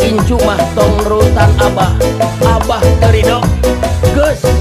Incu mah tong rutan abah. Abah terido Gus.